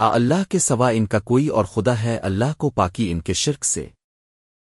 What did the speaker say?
آ اللہ کے سوا ان کا کوئی اور خدا ہے اللہ کو پاکی ان کے شرک سے۔